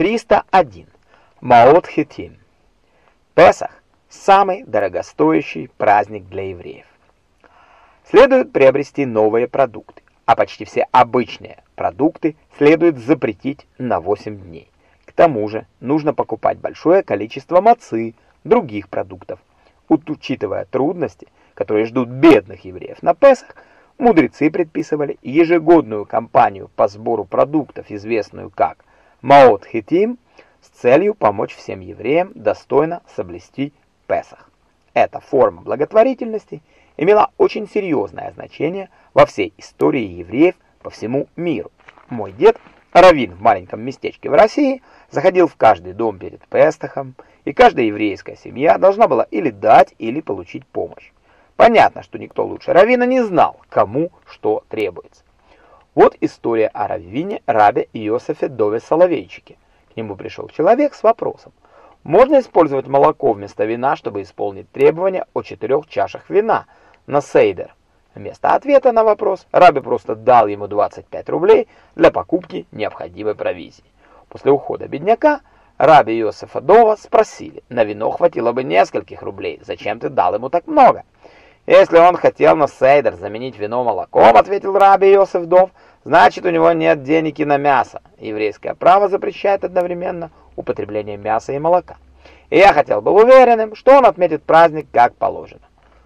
301. Маот Хитим. Песах – самый дорогостоящий праздник для евреев. Следует приобрести новые продукты, а почти все обычные продукты следует запретить на 8 дней. К тому же нужно покупать большое количество мацы, других продуктов. Учитывая трудности, которые ждут бедных евреев на Песах, мудрецы предписывали ежегодную кампанию по сбору продуктов, известную как Маот Хитим с целью помочь всем евреям достойно соблюсти Песах. Эта форма благотворительности имела очень серьезное значение во всей истории евреев по всему миру. Мой дед, раввин в маленьком местечке в России, заходил в каждый дом перед Песахом, и каждая еврейская семья должна была или дать, или получить помощь. Понятно, что никто лучше раввина не знал, кому что требуется. Вот история о раввине Рабе Иосифе Дове Соловейчике. К нему пришел человек с вопросом. Можно использовать молоко вместо вина, чтобы исполнить требования о четырех чашах вина на сейдер? Вместо ответа на вопрос Раби просто дал ему 25 рублей для покупки необходимой провизии. После ухода бедняка Раби Иосифа Дова спросили, на вино хватило бы нескольких рублей, зачем ты дал ему так много? Если он хотел на сейдер заменить вино молоком, ответил Раби Иосиф Дов, значит у него нет денег и на мясо. Еврейское право запрещает одновременно употребление мяса и молока. И я хотел быть уверенным, что он отметит праздник как положено.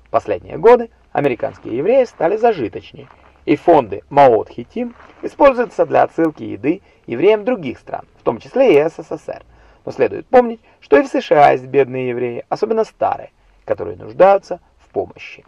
В последние годы американские евреи стали зажиточнее, и фонды Маот Хитим используются для отсылки еды евреям других стран, в том числе и СССР. Но следует помнить, что и в США есть бедные евреи, особенно старые, которые нуждаются помощи.